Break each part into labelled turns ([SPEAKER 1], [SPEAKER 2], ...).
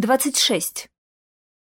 [SPEAKER 1] 26.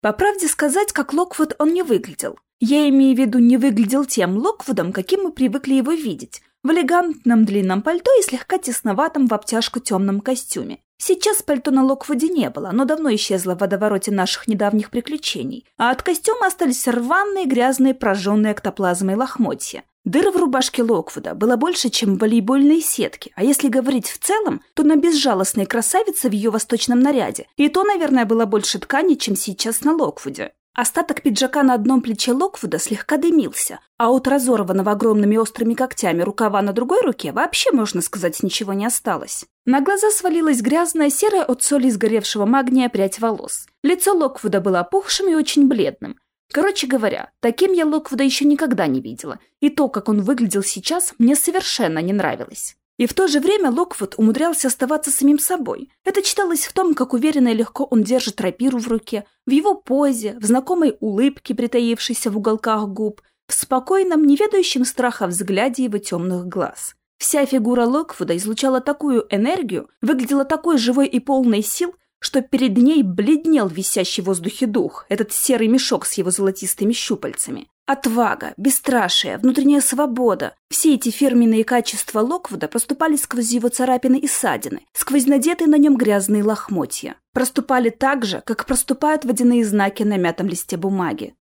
[SPEAKER 1] По правде сказать, как Локвуд он не выглядел. Я имею в виду, не выглядел тем Локвудом, каким мы привыкли его видеть. В элегантном длинном пальто и слегка тесноватом в обтяжку темном костюме. Сейчас пальто на Локвуде не было, но давно исчезло в водовороте наших недавних приключений, а от костюма остались рваные, грязные, прожженные эктоплазмой лохмотья. Дыр в рубашке Локвуда было больше, чем в волейбольной сетке, а если говорить в целом, то на безжалостной красавице в ее восточном наряде, и то, наверное, было больше ткани, чем сейчас на Локвуде. Остаток пиджака на одном плече Локвуда слегка дымился, а от разорванного огромными острыми когтями рукава на другой руке вообще, можно сказать, ничего не осталось. На глаза свалилась грязная, серая от соли сгоревшего магния прядь волос. Лицо Локвуда было опухшим и очень бледным, Короче говоря, таким я Локвуда еще никогда не видела, и то, как он выглядел сейчас, мне совершенно не нравилось. И в то же время Локвуд умудрялся оставаться самим собой. Это читалось в том, как уверенно и легко он держит рапиру в руке, в его позе, в знакомой улыбке, притаившейся в уголках губ, в спокойном, неведающем страха взгляде его темных глаз. Вся фигура Локвуда излучала такую энергию, выглядела такой живой и полной сил, что перед ней бледнел висящий в воздухе дух, этот серый мешок с его золотистыми щупальцами. Отвага, бесстрашие, внутренняя свобода – все эти фирменные качества Локвуда проступали сквозь его царапины и ссадины, сквозь надетые на нем грязные лохмотья. Проступали так же, как проступают водяные знаки на мятом листе бумаги.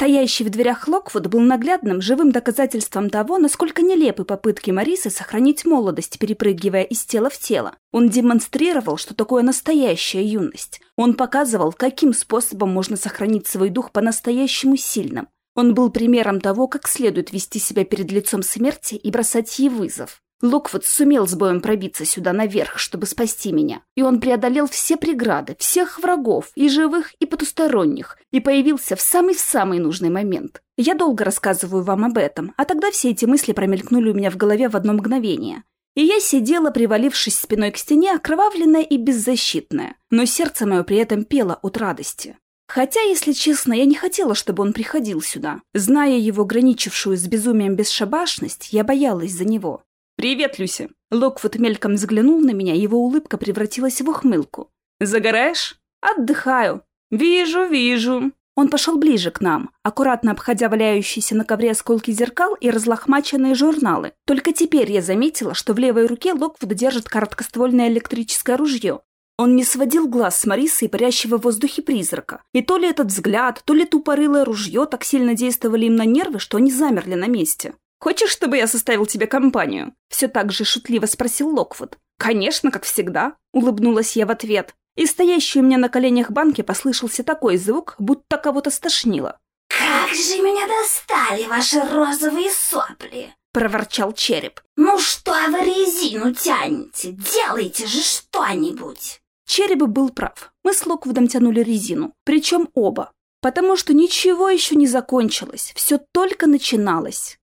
[SPEAKER 1] Стоящий в дверях Локвуд был наглядным, живым доказательством того, насколько нелепы попытки Марисы сохранить молодость, перепрыгивая из тела в тело. Он демонстрировал, что такое настоящая юность. Он показывал, каким способом можно сохранить свой дух по-настоящему сильным. Он был примером того, как следует вести себя перед лицом смерти и бросать ей вызов. Локвуд сумел с боем пробиться сюда наверх, чтобы спасти меня. И он преодолел все преграды, всех врагов, и живых, и потусторонних, и появился в самый-самый нужный момент. Я долго рассказываю вам об этом, а тогда все эти мысли промелькнули у меня в голове в одно мгновение. И я сидела, привалившись спиной к стене, окровавленная и беззащитная, но сердце мое при этом пело от радости. Хотя, если честно, я не хотела, чтобы он приходил сюда. Зная его граничившую с безумием бесшабашность, я боялась за него. «Привет, Люси!» Локвуд мельком взглянул на меня, его улыбка превратилась в ухмылку. «Загораешь?» «Отдыхаю». «Вижу, вижу». Он пошел ближе к нам, аккуратно обходя валяющиеся на ковре осколки зеркал и разлохмаченные журналы. Только теперь я заметила, что в левой руке Локвуд держит короткоствольное электрическое ружье. Он не сводил глаз с Марисы и парящего в воздухе призрака. И то ли этот взгляд, то ли тупорылое ружье так сильно действовали им на нервы, что они замерли на месте. «Хочешь, чтобы я составил тебе компанию?» Все так же шутливо спросил Локвуд. «Конечно, как всегда», — улыбнулась я в ответ. И стоящий у меня на коленях банки послышался такой звук, будто кого-то стошнило.
[SPEAKER 2] «Как же меня достали ваши розовые сопли!»
[SPEAKER 1] — проворчал череп.
[SPEAKER 2] «Ну что вы резину тянете? Делайте же что-нибудь!»
[SPEAKER 1] Череп был прав. Мы с Локвудом тянули резину. Причем оба. Потому что ничего еще не закончилось. Все только начиналось.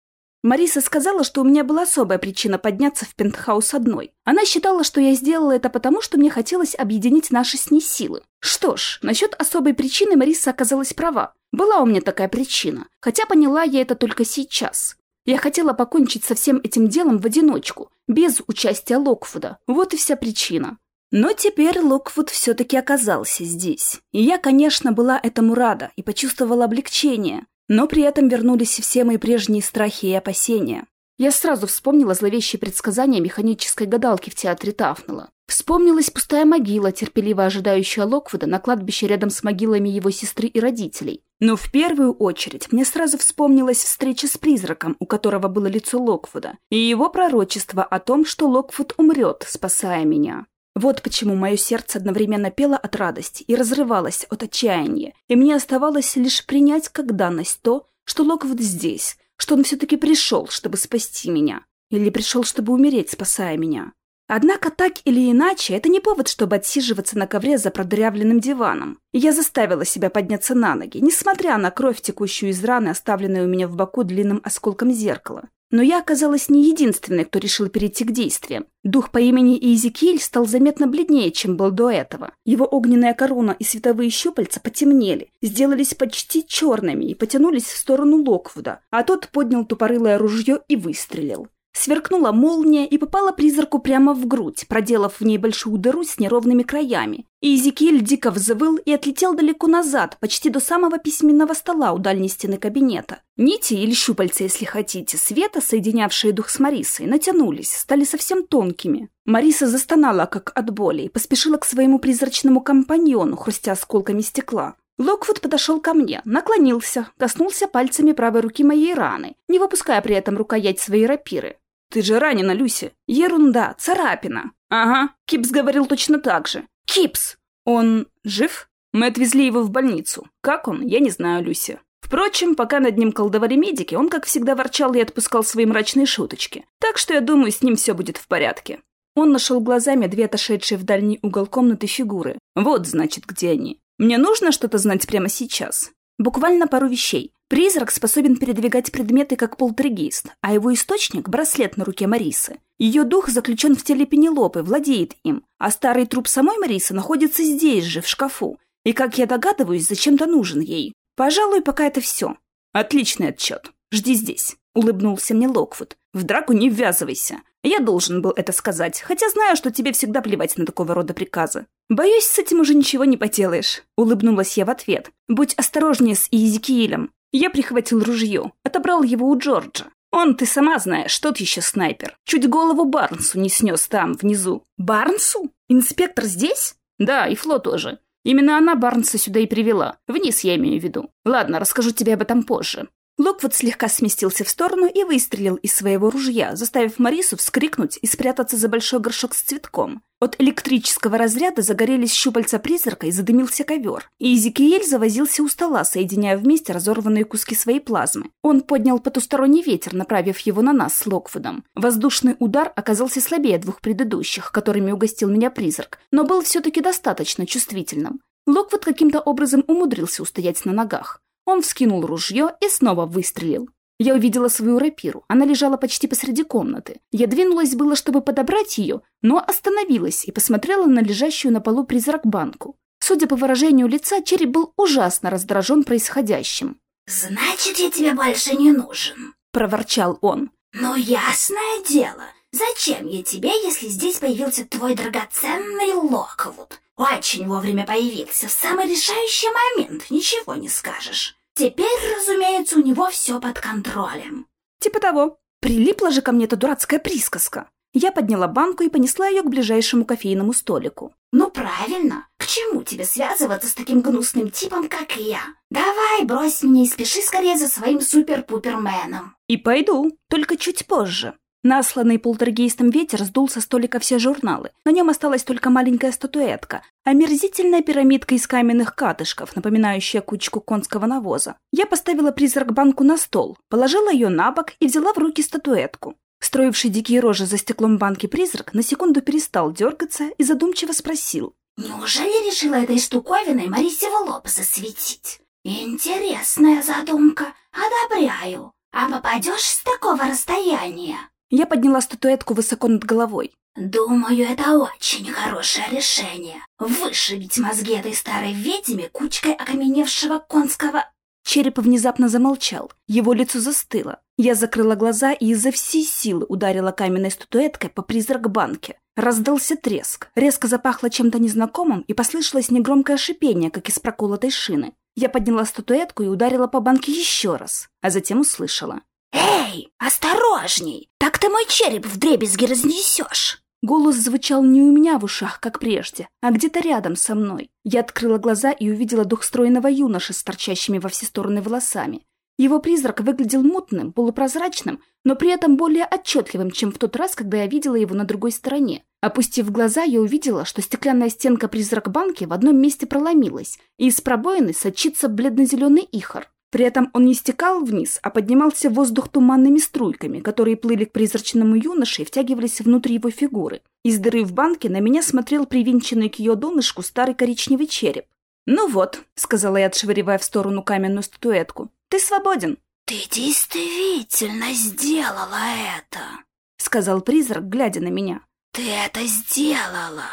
[SPEAKER 1] Мариса сказала, что у меня была особая причина подняться в пентхаус одной. Она считала, что я сделала это потому, что мне хотелось объединить наши с ней силы. Что ж, насчет особой причины Мариса оказалась права. Была у меня такая причина, хотя поняла я это только сейчас. Я хотела покончить со всем этим делом в одиночку, без участия Локфуда. Вот и вся причина. Но теперь Локвуд все-таки оказался здесь. И я, конечно, была этому рада и почувствовала облегчение. Но при этом вернулись все мои прежние страхи и опасения. Я сразу вспомнила зловещие предсказания механической гадалки в театре Тафнелла. Вспомнилась пустая могила, терпеливо ожидающая Локвуда на кладбище рядом с могилами его сестры и родителей. Но в первую очередь мне сразу вспомнилась встреча с призраком, у которого было лицо Локвуда, и его пророчество о том, что Локвуд умрет, спасая меня. Вот почему мое сердце одновременно пело от радости и разрывалось от отчаяния, и мне оставалось лишь принять как данность то, что Локвуд здесь, что он все-таки пришел, чтобы спасти меня, или пришел, чтобы умереть, спасая меня. Однако так или иначе, это не повод, чтобы отсиживаться на ковре за продырявленным диваном. И я заставила себя подняться на ноги, несмотря на кровь, текущую из раны, оставленной у меня в боку длинным осколком зеркала. Но я оказалась не единственной, кто решил перейти к действиям. Дух по имени Иезекииль стал заметно бледнее, чем был до этого. Его огненная корона и световые щупальца потемнели, сделались почти черными и потянулись в сторону Локвуда, а тот поднял тупорылое ружье и выстрелил. Сверкнула молния и попала призраку прямо в грудь, проделав в ней большую дыру с неровными краями. И Изекииль дико взвыл и отлетел далеко назад, почти до самого письменного стола у дальней стены кабинета. Нити или щупальца, если хотите, света, соединявшие дух с Марисой, натянулись, стали совсем тонкими. Мариса застонала, как от боли, и поспешила к своему призрачному компаньону, хрустя осколками стекла. Локвуд подошел ко мне, наклонился, коснулся пальцами правой руки моей раны, не выпуская при этом рукоять своей рапиры. «Ты же ранена, Люси!» «Ерунда, царапина!» «Ага, Кипс говорил точно так же!» «Кипс! Он жив?» «Мы отвезли его в больницу. Как он, я не знаю, Люси». Впрочем, пока над ним колдовали медики, он, как всегда, ворчал и отпускал свои мрачные шуточки. Так что, я думаю, с ним все будет в порядке. Он нашел глазами две отошедшие в дальний угол комнаты фигуры. Вот, значит, где они. Мне нужно что-то знать прямо сейчас. Буквально пару вещей. Призрак способен передвигать предметы как полтергейст, а его источник – браслет на руке Марисы. Ее дух заключен в теле Пенелопы, владеет им, а старый труп самой Марисы находится здесь же, в шкафу. И, как я догадываюсь, зачем-то нужен ей. Пожалуй, пока это все. Отличный отчет. Жди здесь. Улыбнулся мне Локвуд. В драку не ввязывайся. Я должен был это сказать, хотя знаю, что тебе всегда плевать на такого рода приказы. Боюсь, с этим уже ничего не поделаешь. Улыбнулась я в ответ. Будь осторожнее с Иезекиилем. Я прихватил ружье, отобрал его у Джорджа. Он, ты сама знаешь, тот еще снайпер. Чуть голову Барнсу не снес там, внизу. Барнсу? Инспектор здесь? Да, и Фло тоже. Именно она Барнса сюда и привела. Вниз я имею в виду. Ладно, расскажу тебе об этом позже. Локвуд слегка сместился в сторону и выстрелил из своего ружья, заставив Марису вскрикнуть и спрятаться за большой горшок с цветком. От электрического разряда загорелись щупальца призрака и задымился ковер. И Изикиель завозился у стола, соединяя вместе разорванные куски своей плазмы. Он поднял потусторонний ветер, направив его на нас с Локвудом. Воздушный удар оказался слабее двух предыдущих, которыми угостил меня призрак, но был все-таки достаточно чувствительным. Локвуд каким-то образом умудрился устоять на ногах. Он вскинул ружье и снова выстрелил. Я увидела свою рапиру. Она лежала почти посреди комнаты. Я двинулась было, чтобы подобрать ее, но остановилась и посмотрела на лежащую на полу призрак-банку. Судя по выражению лица, череп был ужасно раздражен происходящим.
[SPEAKER 2] «Значит, я тебе больше не нужен», —
[SPEAKER 1] проворчал он.
[SPEAKER 2] «Ну, ясное дело. Зачем я тебе, если здесь появился твой драгоценный Локвуд? Очень вовремя появился, в самый решающий момент, ничего не скажешь. Теперь, разумеется, у него все под контролем.
[SPEAKER 1] Типа того. Прилипла же ко мне эта дурацкая присказка. Я подняла банку и понесла ее к ближайшему кофейному столику.
[SPEAKER 2] «Ну правильно. К чему тебе связываться с таким гнусным типом, как я? Давай, брось меня и спеши скорее за своим супер-пуперменом».
[SPEAKER 1] «И пойду, только чуть позже». Насланный полтергейстом ветер сдул со столика все журналы. На нем осталась только маленькая статуэтка, омерзительная пирамидка из каменных катышков, напоминающая кучку конского навоза. Я поставила призрак-банку на стол, положила ее на бок и взяла в руки статуэтку. Строивший дикие рожи за стеклом банки призрак на секунду перестал дергаться и задумчиво спросил.
[SPEAKER 2] «Неужели решила этой штуковиной Марисе в лоб засветить? Интересная задумка. Одобряю. А попадешь с такого расстояния?»
[SPEAKER 1] Я подняла статуэтку высоко над головой.
[SPEAKER 2] «Думаю, это очень хорошее решение. Вышибить мозги этой старой ведьме кучкой окаменевшего конского...»
[SPEAKER 1] Череп внезапно замолчал. Его лицо застыло. Я закрыла глаза и изо всей силы ударила каменной статуэткой по призрак-банке. Раздался треск. Резко запахло чем-то незнакомым и послышалось негромкое шипение, как из проколотой шины. Я подняла статуэтку и ударила по банке еще раз, а затем услышала.
[SPEAKER 2] «Эй, осторожней! Так ты мой череп в дребезги разнесешь!»
[SPEAKER 1] Голос звучал не у меня в ушах, как прежде, а где-то рядом со мной. Я открыла глаза и увидела дух стройного юноши с торчащими во все стороны волосами. Его призрак выглядел мутным, полупрозрачным, но при этом более отчетливым, чем в тот раз, когда я видела его на другой стороне. Опустив глаза, я увидела, что стеклянная стенка призрак-банки в одном месте проломилась, и из пробоины сочится бледно-зеленый ихор. При этом он не стекал вниз, а поднимался в воздух туманными струйками, которые плыли к призрачному юноше и втягивались внутрь его фигуры. Из дыры в банке на меня смотрел привинченный к ее донышку старый коричневый череп. «Ну вот», — сказала я, отшвыривая в сторону каменную статуэтку, — «ты свободен».
[SPEAKER 2] «Ты действительно сделала это», —
[SPEAKER 1] сказал призрак, глядя на меня.
[SPEAKER 2] «Ты это сделала,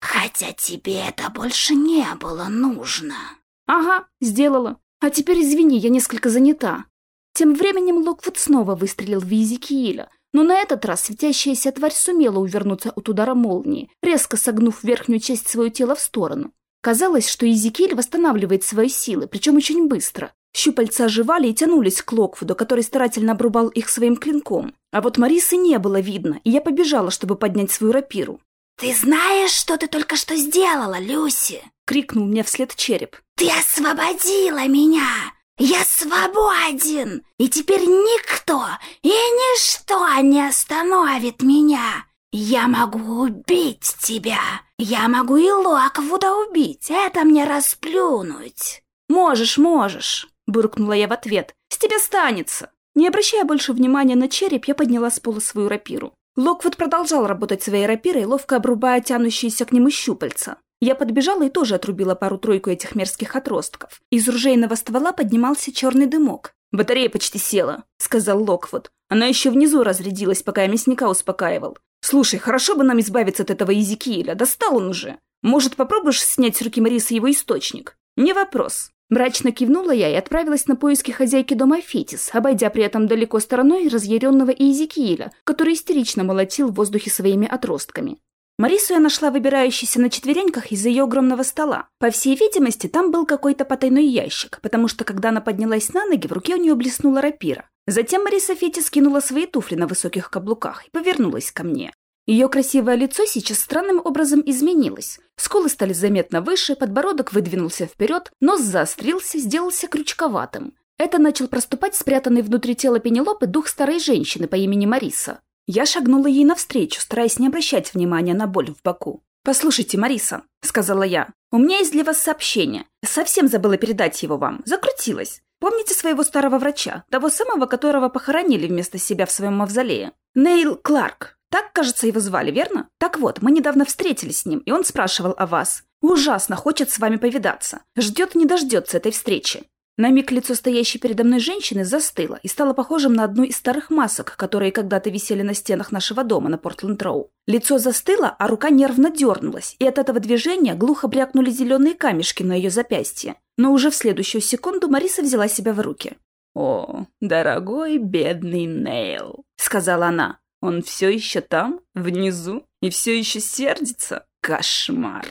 [SPEAKER 2] хотя тебе это больше не было нужно».
[SPEAKER 1] «Ага, сделала. А теперь извини, я несколько занята. Тем временем Локвуд снова выстрелил в Изикииля, Но на этот раз светящаяся тварь сумела увернуться от удара молнии, резко согнув верхнюю часть своего тела в сторону. Казалось, что Изикиль восстанавливает свои силы, причем очень быстро. Щупальца оживали и тянулись к Локвуду, который старательно обрубал их своим клинком. А вот Марисы не было видно, и я побежала, чтобы поднять свою рапиру.
[SPEAKER 2] «Ты знаешь, что ты только что сделала, Люси?»
[SPEAKER 1] — крикнул мне вслед череп.
[SPEAKER 2] «Ты освободила меня! Я свободен! И теперь никто и ничто не остановит меня! Я могу убить тебя! Я могу и Локвуда убить! Это мне расплюнуть!»
[SPEAKER 1] «Можешь, можешь!» — буркнула я в ответ. «С тебя станется!» Не обращая больше внимания на череп, я подняла с пола свою рапиру. Локвуд продолжал работать своей рапирой, ловко обрубая тянущиеся к нему щупальца. Я подбежала и тоже отрубила пару-тройку этих мерзких отростков. Из ружейного ствола поднимался черный дымок. «Батарея почти села», — сказал Локвуд. «Она еще внизу разрядилась, пока я мясника успокаивал. Слушай, хорошо бы нам избавиться от этого Изикииля, достал он уже. Может, попробуешь снять с руки Марисы его источник?» «Не вопрос». Мрачно кивнула я и отправилась на поиски хозяйки дома Фетис, обойдя при этом далеко стороной разъяренного Иезекииля, который истерично молотил в воздухе своими отростками. Марису я нашла выбирающейся на четвереньках из-за ее огромного стола. По всей видимости, там был какой-то потайной ящик, потому что, когда она поднялась на ноги, в руке у нее блеснула рапира. Затем Мариса Фети скинула свои туфли на высоких каблуках и повернулась ко мне. Ее красивое лицо сейчас странным образом изменилось. Скулы стали заметно выше, подбородок выдвинулся вперед, нос заострился, сделался крючковатым. Это начал проступать спрятанный внутри тела Пенелопы дух старой женщины по имени Мариса. Я шагнула ей навстречу, стараясь не обращать внимания на боль в боку. «Послушайте, Мариса», — сказала я, — «у меня есть для вас сообщение. Совсем забыла передать его вам. Закрутилась. Помните своего старого врача, того самого, которого похоронили вместо себя в своем мавзолее? Нейл Кларк. Так, кажется, его звали, верно? Так вот, мы недавно встретились с ним, и он спрашивал о вас. Ужасно хочет с вами повидаться. Ждет не дождется этой встречи. На миг лицо стоящей передо мной женщины застыло и стало похожим на одну из старых масок, которые когда-то висели на стенах нашего дома на Портленд-Роу. Лицо застыло, а рука нервно дернулась, и от этого движения глухо брякнули зеленые камешки на ее запястье. Но уже в следующую секунду Мариса взяла себя в руки. «О, дорогой бедный Нейл», — сказала она. Он все еще там, внизу, и все еще сердится? Кошмар.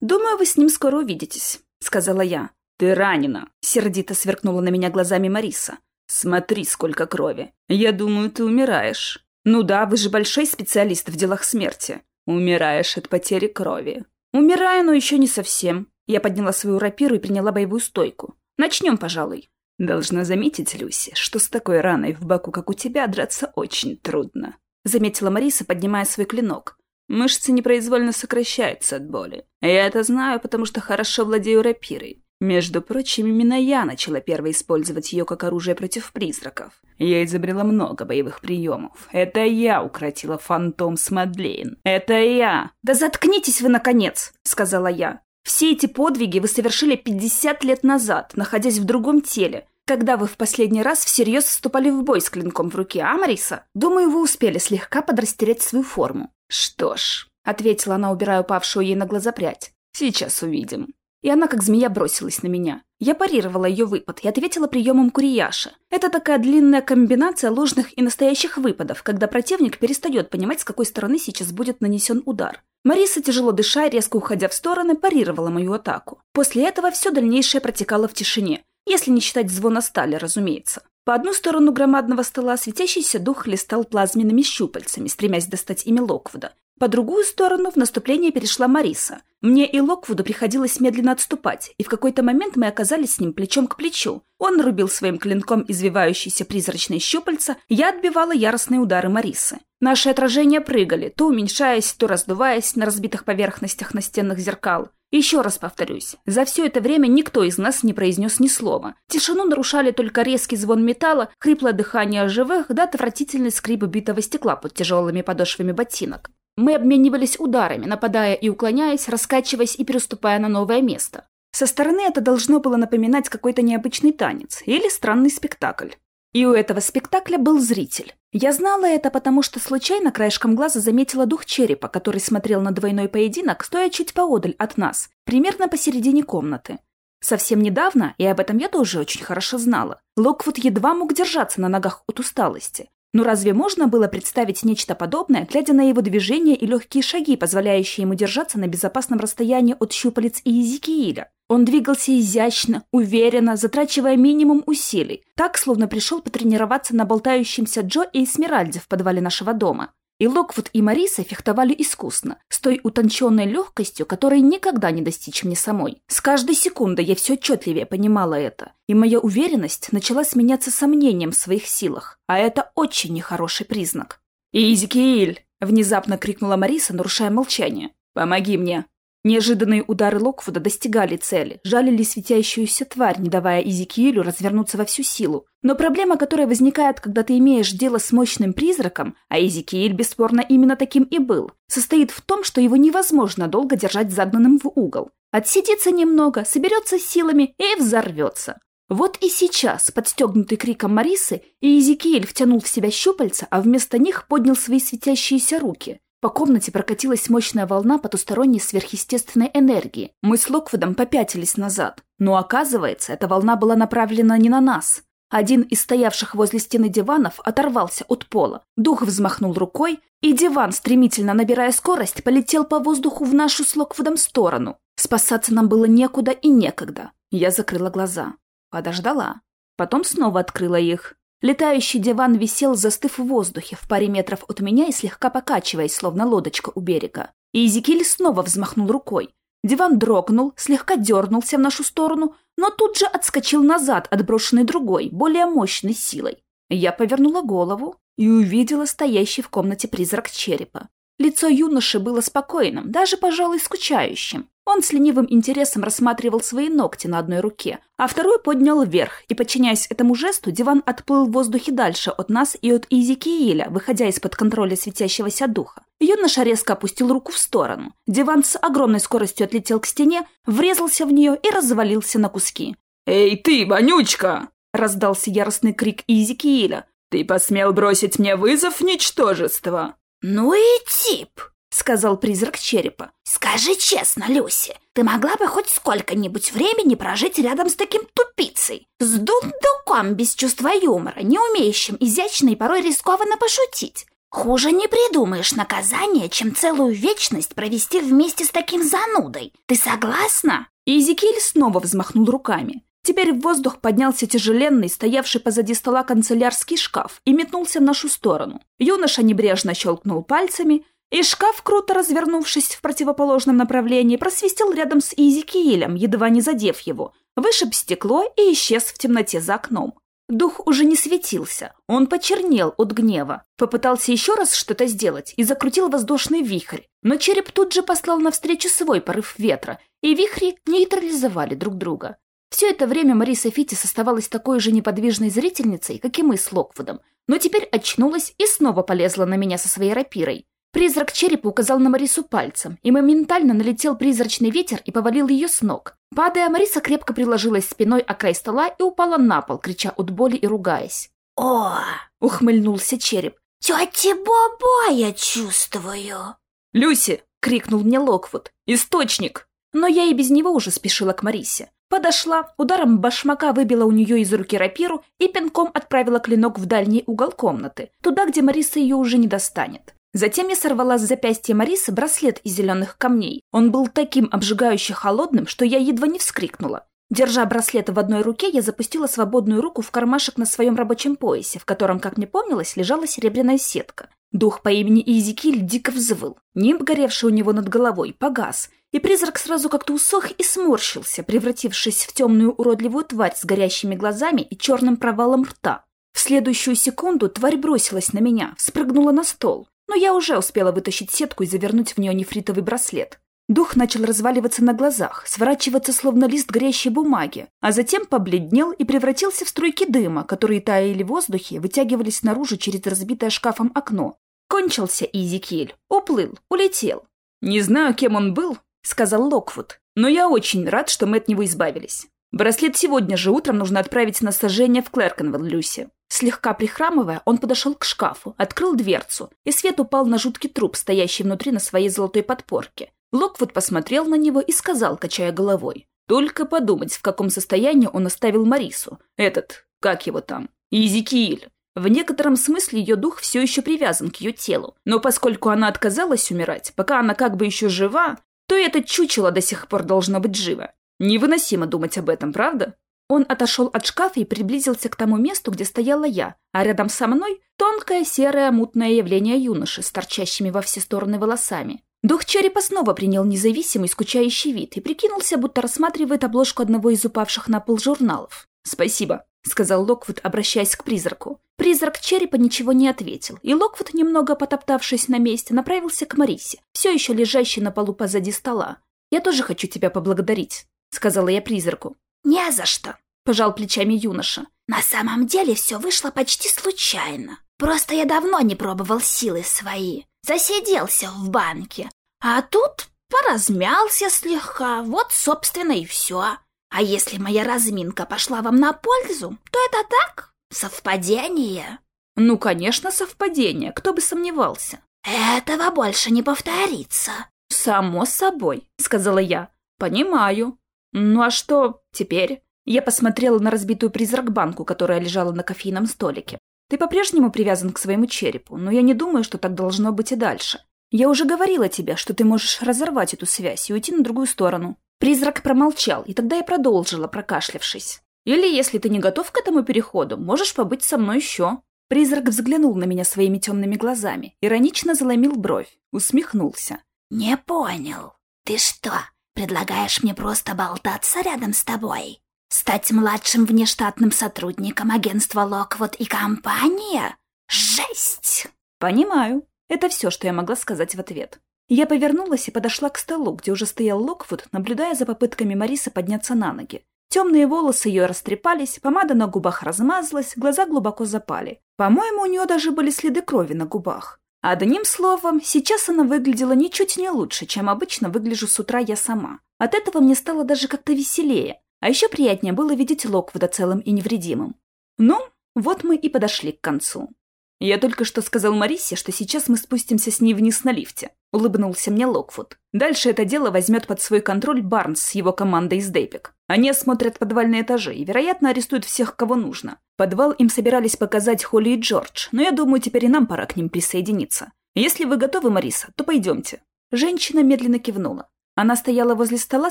[SPEAKER 1] «Думаю, вы с ним скоро увидитесь», — сказала я. «Ты ранена», — сердито сверкнула на меня глазами Мариса. «Смотри, сколько крови. Я думаю, ты умираешь». «Ну да, вы же большой специалист в делах смерти. Умираешь от потери крови». «Умираю, но еще не совсем». Я подняла свою рапиру и приняла боевую стойку. «Начнем, пожалуй». «Должна заметить, Люси, что с такой раной в боку, как у тебя, драться очень трудно. — заметила Мариса, поднимая свой клинок. «Мышцы непроизвольно сокращаются от боли. Я это знаю, потому что хорошо владею рапирой. Между прочим, именно я начала первой использовать ее как оружие против призраков. Я изобрела много боевых приемов. Это я укротила фантом с Мадлейн. Это я!» «Да заткнитесь вы, наконец!» — сказала я. «Все эти подвиги вы совершили 50 лет назад, находясь в другом теле, когда вы в последний раз всерьез вступали в бой с клинком в руке, а, Мариса? Думаю, вы успели слегка подрастереть свою форму. Что ж, — ответила она, убирая упавшую ей на глаза прядь. Сейчас увидим. И она, как змея, бросилась на меня. Я парировала ее выпад и ответила приемом курияша. Это такая длинная комбинация ложных и настоящих выпадов, когда противник перестает понимать, с какой стороны сейчас будет нанесен удар. Мариса, тяжело дыша и резко уходя в стороны, парировала мою атаку. После этого все дальнейшее протекало в тишине. Если не считать звона стали, разумеется. По одну сторону громадного стола светящийся дух листал плазменными щупальцами, стремясь достать ими Локвуда. По другую сторону в наступление перешла Мариса. Мне и Локвуду приходилось медленно отступать, и в какой-то момент мы оказались с ним плечом к плечу. Он рубил своим клинком извивающиеся призрачные щупальца, я отбивала яростные удары Марисы. Наши отражения прыгали, то уменьшаясь, то раздуваясь на разбитых поверхностях настенных зеркал. Еще раз повторюсь, за все это время никто из нас не произнес ни слова. Тишину нарушали только резкий звон металла, хриплое дыхание живых, да отвратительный скрип битого стекла под тяжелыми подошвами ботинок. Мы обменивались ударами, нападая и уклоняясь, раскачиваясь и переступая на новое место. Со стороны это должно было напоминать какой-то необычный танец или странный спектакль. И у этого спектакля был зритель. Я знала это, потому что случайно краешком глаза заметила дух черепа, который смотрел на двойной поединок, стоя чуть поодаль от нас, примерно посередине комнаты. Совсем недавно, и об этом я тоже очень хорошо знала, Локвуд едва мог держаться на ногах от усталости. Но разве можно было представить нечто подобное, глядя на его движения и легкие шаги, позволяющие ему держаться на безопасном расстоянии от щупалец и Езекииля? Он двигался изящно, уверенно, затрачивая минимум усилий, так, словно пришел потренироваться на болтающемся Джо и Эсмеральде в подвале нашего дома. И Локвуд и Мариса фехтовали искусно, с той утонченной легкостью, которой никогда не достичь мне самой. С каждой секундой я все отчетливее понимала это, и моя уверенность начала сменяться сомнением в своих силах, а это очень нехороший признак. «Изикииль!» — внезапно крикнула Мариса, нарушая молчание. «Помоги мне!» Неожиданные удары Локвуда достигали цели, жалили светящуюся тварь, не давая Изикиилю развернуться во всю силу. Но проблема, которая возникает, когда ты имеешь дело с мощным призраком, а Изикииль бесспорно именно таким и был, состоит в том, что его невозможно долго держать загнанным в угол. Отсидится немного, соберется силами и взорвется. Вот и сейчас, подстегнутый криком Марисы, Изикииль втянул в себя щупальца, а вместо них поднял свои светящиеся руки – по комнате прокатилась мощная волна потусторонней сверхъестественной энергии. Мы с Локвудом попятились назад. Но оказывается, эта волна была направлена не на нас. Один из стоявших возле стены диванов оторвался от пола. Дух взмахнул рукой, и диван, стремительно набирая скорость, полетел по воздуху в нашу с Локвудом сторону. Спасаться нам было некуда и некогда. Я закрыла глаза. Подождала. Потом снова открыла их. Летающий диван висел, застыв в воздухе, в паре метров от меня и слегка покачиваясь, словно лодочка у берега. И Изекиль снова взмахнул рукой. Диван дрогнул, слегка дернулся в нашу сторону, но тут же отскочил назад, отброшенный другой, более мощной силой. Я повернула голову и увидела стоящий в комнате призрак черепа. Лицо юноши было спокойным, даже, пожалуй, скучающим. Он с ленивым интересом рассматривал свои ногти на одной руке, а второй поднял вверх, и, подчиняясь этому жесту, диван отплыл в воздухе дальше от нас и от Изикииля, выходя из-под контроля светящегося духа. Юноша резко опустил руку в сторону. Диван с огромной скоростью отлетел к стене, врезался в нее и развалился на куски.
[SPEAKER 3] «Эй ты, вонючка!»
[SPEAKER 1] — раздался яростный крик Изикииля.
[SPEAKER 3] «Ты посмел бросить мне вызов, ничтожество!»
[SPEAKER 2] «Ну и тип!»
[SPEAKER 1] — сказал призрак черепа.
[SPEAKER 2] «Скажи честно, Люси, ты могла бы хоть сколько-нибудь времени прожить рядом с таким тупицей, с дундуком без чувства юмора, не умеющим изящно и порой рискованно пошутить? Хуже не придумаешь наказание, чем целую вечность провести вместе с таким занудой. Ты согласна?»
[SPEAKER 1] Изикиль снова взмахнул руками. Теперь в воздух поднялся тяжеленный, стоявший позади стола канцелярский шкаф и метнулся в нашу сторону. Юноша небрежно щелкнул пальцами, и шкаф, круто развернувшись в противоположном направлении, просвистел рядом с Изикиилем, едва не задев его, вышиб стекло и исчез в темноте за окном. Дух уже не светился, он почернел от гнева. Попытался еще раз что-то сделать и закрутил воздушный вихрь, но череп тут же послал навстречу свой порыв ветра, и вихри нейтрализовали друг друга. Все это время Мариса Фитис оставалась такой же неподвижной зрительницей, как и мы с Локвудом, но теперь очнулась и снова полезла на меня со своей рапирой. Призрак черепа указал на Марису пальцем, и моментально налетел призрачный ветер и повалил ее с ног. Падая, Мариса крепко приложилась спиной о край стола и упала на пол, крича от боли и ругаясь.
[SPEAKER 2] «О!» — ухмыльнулся череп. «Тети Бобо я чувствую!»
[SPEAKER 1] «Люси!» — крикнул мне Локвуд. «Источник!» Но я и без него уже спешила к Марисе. Подошла, ударом башмака выбила у нее из руки рапиру и пинком отправила клинок в дальний угол комнаты, туда, где Мариса ее уже не достанет. Затем я сорвала с запястья Марисы браслет из зеленых камней. Он был таким обжигающе холодным, что я едва не вскрикнула. Держа браслет в одной руке, я запустила свободную руку в кармашек на своем рабочем поясе, в котором, как мне помнилось, лежала серебряная сетка. Дух по имени Изикиль дико взвыл. Нимб, горевший у него над головой, погас, и призрак сразу как-то усох и сморщился, превратившись в темную уродливую тварь с горящими глазами и черным провалом рта. В следующую секунду тварь бросилась на меня, спрыгнула на стол но я уже успела вытащить сетку и завернуть в нее нефритовый браслет. Дух начал разваливаться на глазах, сворачиваться словно лист горящей бумаги, а затем побледнел и превратился в струйки дыма, которые таяли в воздухе, вытягивались наружу через разбитое шкафом окно. Кончился Изикиль, уплыл, улетел. «Не знаю, кем он был», — сказал Локвуд, «но я очень рад, что мы от него избавились. Браслет сегодня же утром нужно отправить на сожжение в Клеркенвелл, Люси. Слегка прихрамывая, он подошел к шкафу, открыл дверцу, и свет упал на жуткий труп, стоящий внутри на своей золотой подпорке. Локвуд посмотрел на него и сказал, качая головой. «Только подумать, в каком состоянии он оставил Марису. Этот, как его там, Изикииль. В некотором смысле ее дух все еще привязан к ее телу, но поскольку она отказалась умирать, пока она как бы еще жива, то и это чучело до сих пор должно быть живо. Невыносимо думать об этом, правда? Он отошел от шкафа и приблизился к тому месту, где стояла я, а рядом со мной тонкое серое мутное явление юноши с торчащими во все стороны волосами. Дух черепа снова принял независимый скучающий вид и прикинулся, будто рассматривает обложку одного из упавших на пол журналов. «Спасибо», — сказал Локвуд, обращаясь к призраку. Призрак черепа ничего не ответил, и Локвуд, немного потоптавшись на месте, направился к Марисе, все еще лежащей на полу позади стола. «Я тоже хочу тебя поблагодарить», — сказала я призраку.
[SPEAKER 2] «Не за что», —
[SPEAKER 1] пожал плечами юноша.
[SPEAKER 2] «На самом деле все вышло почти случайно. Просто я давно не пробовал силы свои. Засиделся в банке. А тут поразмялся слегка. Вот, собственно, и все. А если моя разминка пошла вам на пользу, то это так, совпадение».
[SPEAKER 1] «Ну, конечно, совпадение. Кто бы сомневался».
[SPEAKER 2] «Этого больше не повторится».
[SPEAKER 1] «Само собой», — сказала я. «Понимаю. «Ну а что теперь?» Я посмотрела на разбитую призрак-банку, которая лежала на кофейном столике. «Ты по-прежнему привязан к своему черепу, но я не думаю, что так должно быть и дальше. Я уже говорила тебе, что ты можешь разорвать эту связь и уйти на другую сторону». Призрак промолчал, и тогда я продолжила, прокашлявшись. «Или, если ты не готов к этому переходу, можешь побыть со мной еще». Призрак взглянул на меня своими темными глазами, иронично заломил бровь, усмехнулся.
[SPEAKER 2] «Не понял. Ты что, Предлагаешь мне просто болтаться рядом с тобой? Стать младшим внештатным сотрудником агентства Локвуд и компания? Жесть!»
[SPEAKER 1] «Понимаю. Это все, что я могла сказать в ответ». Я повернулась и подошла к столу, где уже стоял Локвуд, наблюдая за попытками Марисы подняться на ноги. Темные волосы ее растрепались, помада на губах размазалась, глаза глубоко запали. По-моему, у нее даже были следы крови на губах. Одним словом, сейчас она выглядела ничуть не лучше, чем обычно выгляжу с утра я сама. От этого мне стало даже как-то веселее, а еще приятнее было видеть Локвуда целым и невредимым. Ну, вот мы и подошли к концу. «Я только что сказал Марисе, что сейчас мы спустимся с ней вниз на лифте», — улыбнулся мне Локвуд. «Дальше это дело возьмет под свой контроль Барнс с его командой из Дейпик. Они осмотрят подвальные этажи и, вероятно, арестуют всех, кого нужно. Подвал им собирались показать Холли и Джордж, но я думаю, теперь и нам пора к ним присоединиться. Если вы готовы, Мариса, то пойдемте». Женщина медленно кивнула. Она стояла возле стола,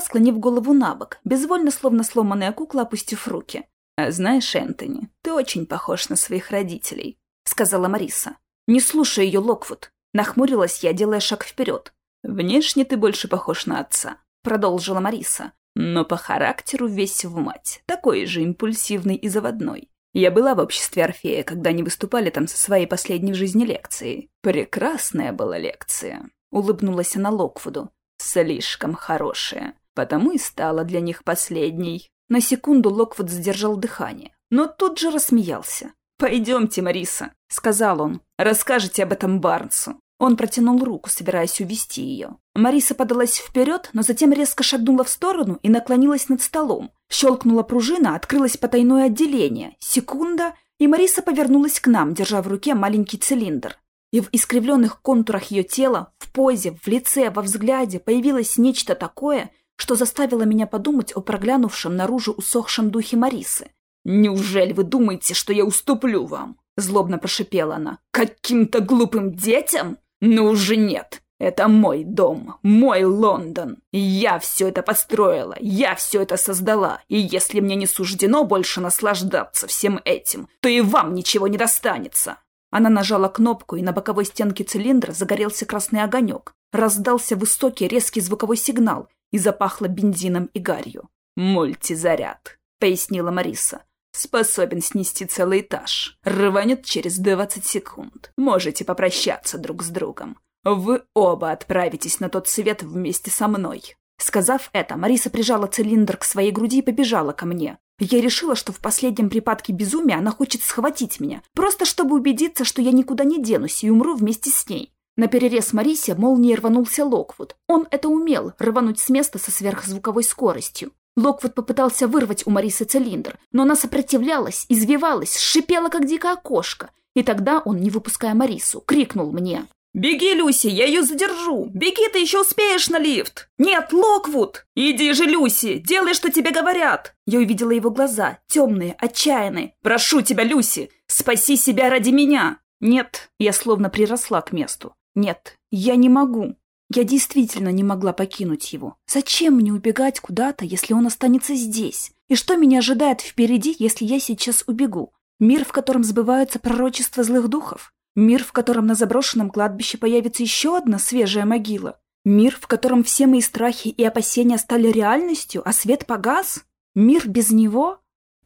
[SPEAKER 1] склонив голову на бок, безвольно, словно сломанная кукла, опустив руки. «А знаешь, Энтони, ты очень похож на своих родителей», — сказала Мариса. «Не слушай ее, Локвуд!» Нахмурилась я, делая шаг вперед. «Внешне ты больше похож на отца», — продолжила Мариса. «Но по характеру весь в мать, такой же импульсивный и заводной. Я была в обществе Орфея, когда они выступали там со своей последней в жизни лекцией. Прекрасная была лекция», — улыбнулась она Локвуду. «Слишком хорошая, потому и стала для них последней». На секунду Локвуд задержал дыхание, но тут же рассмеялся. «Пойдемте, Мариса», — сказал он. «Расскажите об этом Барнсу». Он протянул руку, собираясь увести ее. Мариса подалась вперед, но затем резко шагнула в сторону и наклонилась над столом. Щелкнула пружина, открылось потайное отделение. Секунда, и Мариса повернулась к нам, держа в руке маленький цилиндр. И в искривленных контурах ее тела, в позе, в лице, во взгляде появилось нечто такое, что заставило меня подумать о проглянувшем наружу усохшем духе Марисы. «Неужели вы думаете, что я уступлю вам?» — злобно прошипела она. «Каким-то глупым детям? Ну уже нет. Это мой дом, мой Лондон. Я все это построила, я все это создала. И если мне не суждено больше наслаждаться всем этим, то и вам ничего не достанется». Она нажала кнопку, и на боковой стенке цилиндра загорелся красный огонек. Раздался высокий резкий звуковой сигнал и запахло бензином и гарью. «Мультизаряд», — пояснила Мариса. Способен снести целый этаж. Рванет через 20 секунд. Можете попрощаться друг с другом. Вы оба отправитесь на тот свет вместе со мной. Сказав это, Мариса прижала цилиндр к своей груди и побежала ко мне. Я решила, что в последнем припадке безумия она хочет схватить меня, просто чтобы убедиться, что я никуда не денусь и умру вместе с ней. На перерез Марисе молнией рванулся Локвуд. Он это умел, рвануть с места со сверхзвуковой скоростью. Локвуд попытался вырвать у Марисы цилиндр, но она сопротивлялась, извивалась, шипела, как дикая кошка. И тогда он, не выпуская Марису, крикнул мне. «Беги, Люси, я ее задержу! Беги, ты еще успеешь на лифт!» «Нет, Локвуд! Иди же, Люси, делай, что тебе говорят!» Я увидела его глаза, темные, отчаянные. «Прошу тебя, Люси, Спаси себя ради меня! Нет, я словно приросла к месту. Нет, я не могу. Я действительно не могла покинуть его. Зачем мне убегать куда-то, если он останется здесь? И что меня ожидает впереди, если я сейчас убегу? Мир, в котором сбываются пророчества злых духов? Мир, в котором на заброшенном кладбище появится еще одна свежая могила? Мир, в котором все мои страхи и опасения стали реальностью, а свет погас? Мир без него?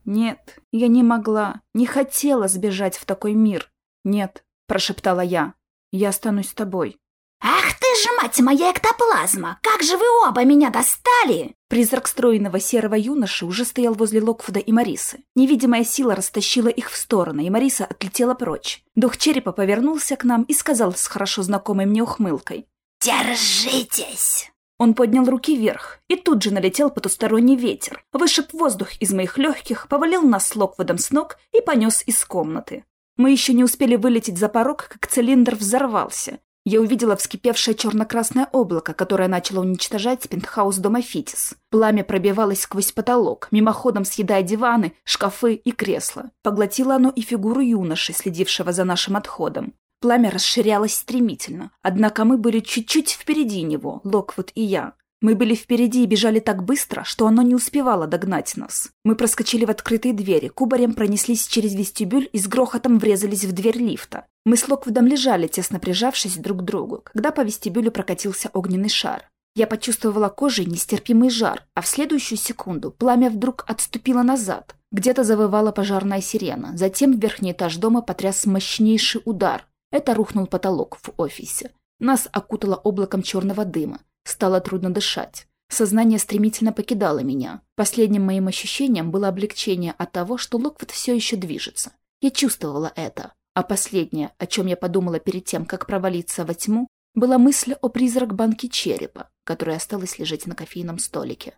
[SPEAKER 1] Нет, я не могла, не хотела сбежать в такой мир. Нет, прошептала я. Я останусь с тобой.
[SPEAKER 2] «Ах ты же, мать моя эктоплазма! Как же вы оба меня достали!»
[SPEAKER 1] Призрак стройного серого юноши уже стоял возле Локфуда и Марисы. Невидимая сила растащила их в стороны, и Мариса отлетела прочь. Дух черепа повернулся к нам и сказал с хорошо знакомой мне ухмылкой.
[SPEAKER 2] «Держитесь!»
[SPEAKER 1] Он поднял руки вверх, и тут же налетел потусторонний ветер, вышиб воздух из моих легких, повалил нас с Локвудом с ног и понес из комнаты. Мы еще не успели вылететь за порог, как цилиндр взорвался, я увидела вскипевшее черно-красное облако, которое начало уничтожать пентхаус дома Фитис. Пламя пробивалось сквозь потолок, мимоходом съедая диваны, шкафы и кресла. Поглотило оно и фигуру юноши, следившего за нашим отходом. Пламя расширялось стремительно, однако мы были чуть-чуть впереди него, Локвуд и я. Мы были впереди и бежали так быстро, что оно не успевало догнать нас. Мы проскочили в открытые двери, кубарем пронеслись через вестибюль и с грохотом врезались в дверь лифта. Мы с Локвудом лежали, тесно прижавшись друг к другу, когда по вестибюлю прокатился огненный шар. Я почувствовала кожей нестерпимый жар, а в следующую секунду пламя вдруг отступило назад. Где-то завывала пожарная сирена, затем в верхний этаж дома потряс мощнейший удар. Это рухнул потолок в офисе. Нас окутало облаком черного дыма. Стало трудно дышать. Сознание стремительно покидало меня. Последним моим ощущением было облегчение от того, что Локвуд все еще движется. Я чувствовала это. А последнее, о чем я подумала перед тем, как провалиться во тьму, была мысль о призрак банки черепа, которая осталась лежать на кофейном столике.